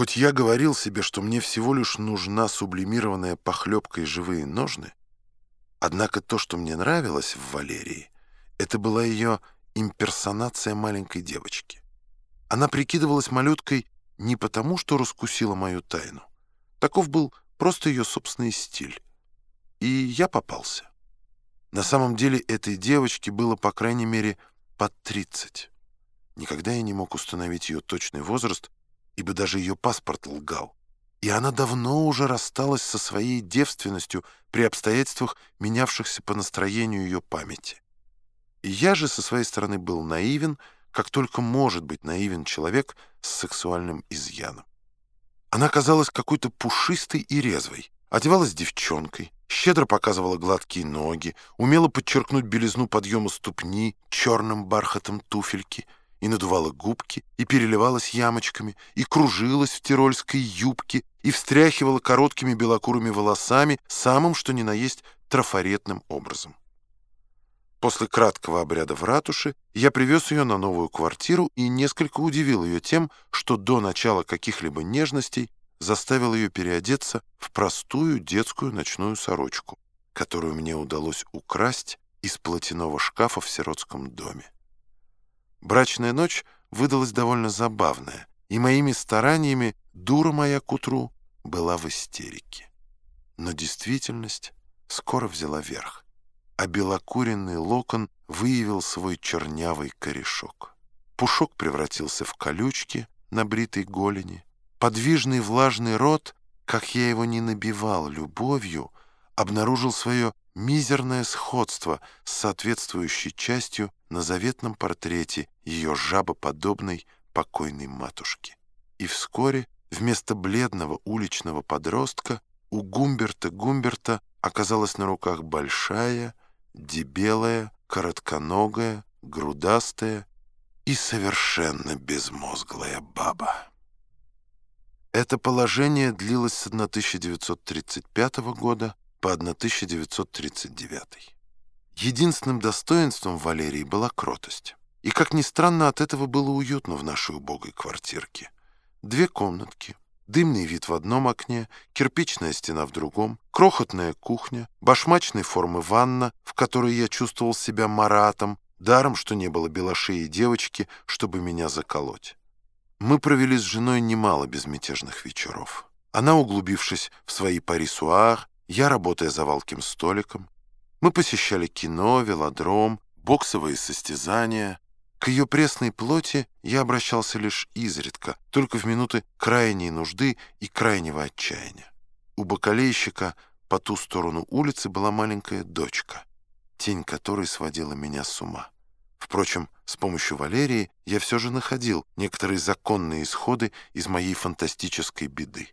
Хоть я говорил себе, что мне всего лишь нужна сублимированная похлебка и живые ножны, однако то, что мне нравилось в Валерии, это была ее имперсонация маленькой девочки. Она прикидывалась малюткой не потому, что раскусила мою тайну. Таков был просто ее собственный стиль. И я попался. На самом деле этой девочке было, по крайней мере, под 30. Никогда я не мог установить ее точный возраст, ибо даже ее паспорт лгал. И она давно уже рассталась со своей девственностью при обстоятельствах, менявшихся по настроению ее памяти. И я же со своей стороны был наивен, как только может быть наивен человек с сексуальным изъяном. Она казалась какой-то пушистой и резвой, одевалась девчонкой, щедро показывала гладкие ноги, умела подчеркнуть белизну подъема ступни черным бархатом туфельки и надувала губки, и переливалась ямочками, и кружилась в тирольской юбке, и встряхивала короткими белокурыми волосами самым, что ни на есть, трафаретным образом. После краткого обряда в ратуше я привез ее на новую квартиру и несколько удивил ее тем, что до начала каких-либо нежностей заставил ее переодеться в простую детскую ночную сорочку, которую мне удалось украсть из платяного шкафа в сиротском доме. Брачная ночь выдалась довольно забавная, и моими стараниями дура моя к утру была в истерике. Но действительность скоро взяла верх, а белокуренный локон выявил свой чернявый корешок. Пушок превратился в колючки на бритой голени, Подвижный влажный рот, как я его не набивал любовью, обнаружил свое мизерное сходство с соответствующей частью на заветном портрете ее жабоподобной покойной матушки. И вскоре вместо бледного уличного подростка у Гумберта Гумберта оказалась на руках большая, дебелая, коротконогая, грудастая и совершенно безмозглая баба. Это положение длилось с 1935 года по 1939. Единственным достоинством Валерии была кротость. И, как ни странно, от этого было уютно в нашей убогой квартирке. Две комнатки, дымный вид в одном окне, кирпичная стена в другом, крохотная кухня, башмачной формы ванна, в которой я чувствовал себя маратом, даром, что не было белошеи девочки, чтобы меня заколоть. Мы провели с женой немало безмятежных вечеров. Она, углубившись в свои парисуар, я, работая за валким столиком. Мы посещали кино, велодром, боксовые состязания. К ее пресной плоти я обращался лишь изредка, только в минуты крайней нужды и крайнего отчаяния. У бокалейщика по ту сторону улицы была маленькая дочка, тень которой сводила меня с ума. Впрочем, с помощью Валерии я все же находил некоторые законные исходы из моей фантастической беды.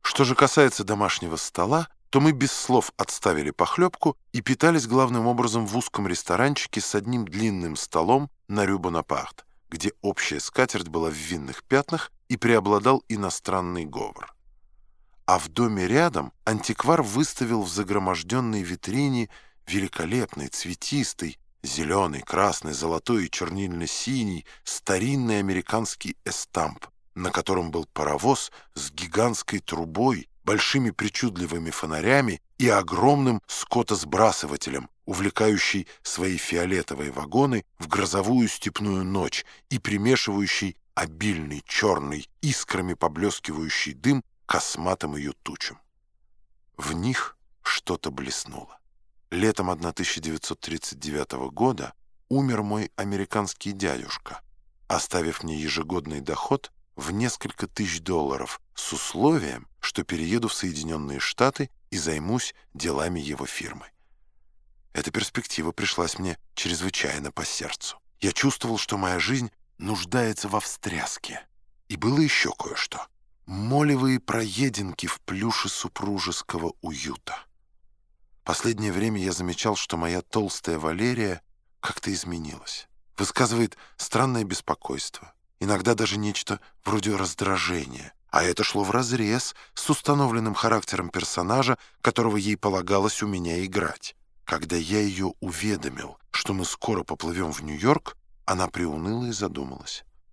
Что же касается домашнего стола, то мы без слов отставили похлебку и питались главным образом в узком ресторанчике с одним длинным столом на Рю-Бонапарт, где общая скатерть была в винных пятнах и преобладал иностранный говор. А в доме рядом антиквар выставил в загроможденной витрине великолепный, цветистый, Зеленый, красный, золотой и чернильно-синий старинный американский эстамп, на котором был паровоз с гигантской трубой, большими причудливыми фонарями и огромным скотосбрасывателем, увлекающий свои фиолетовые вагоны в грозовую степную ночь и примешивающий обильный черный, искрами поблескивающий дым косматым ее тучам. В них что-то блеснуло. Летом 1939 года умер мой американский дядюшка, оставив мне ежегодный доход в несколько тысяч долларов с условием, что перееду в Соединенные Штаты и займусь делами его фирмы. Эта перспектива пришлась мне чрезвычайно по сердцу. Я чувствовал, что моя жизнь нуждается во встряске. И было еще кое-что. Молевые проединки в плюше супружеского уюта. Последнее время я замечал, что моя толстая Валерия как-то изменилась. Высказывает странное беспокойство, иногда даже нечто вроде раздражения. А это шло вразрез с установленным характером персонажа, которого ей полагалось у меня играть. Когда я ее уведомил, что мы скоро поплывем в Нью-Йорк, она приуныла и задумалась.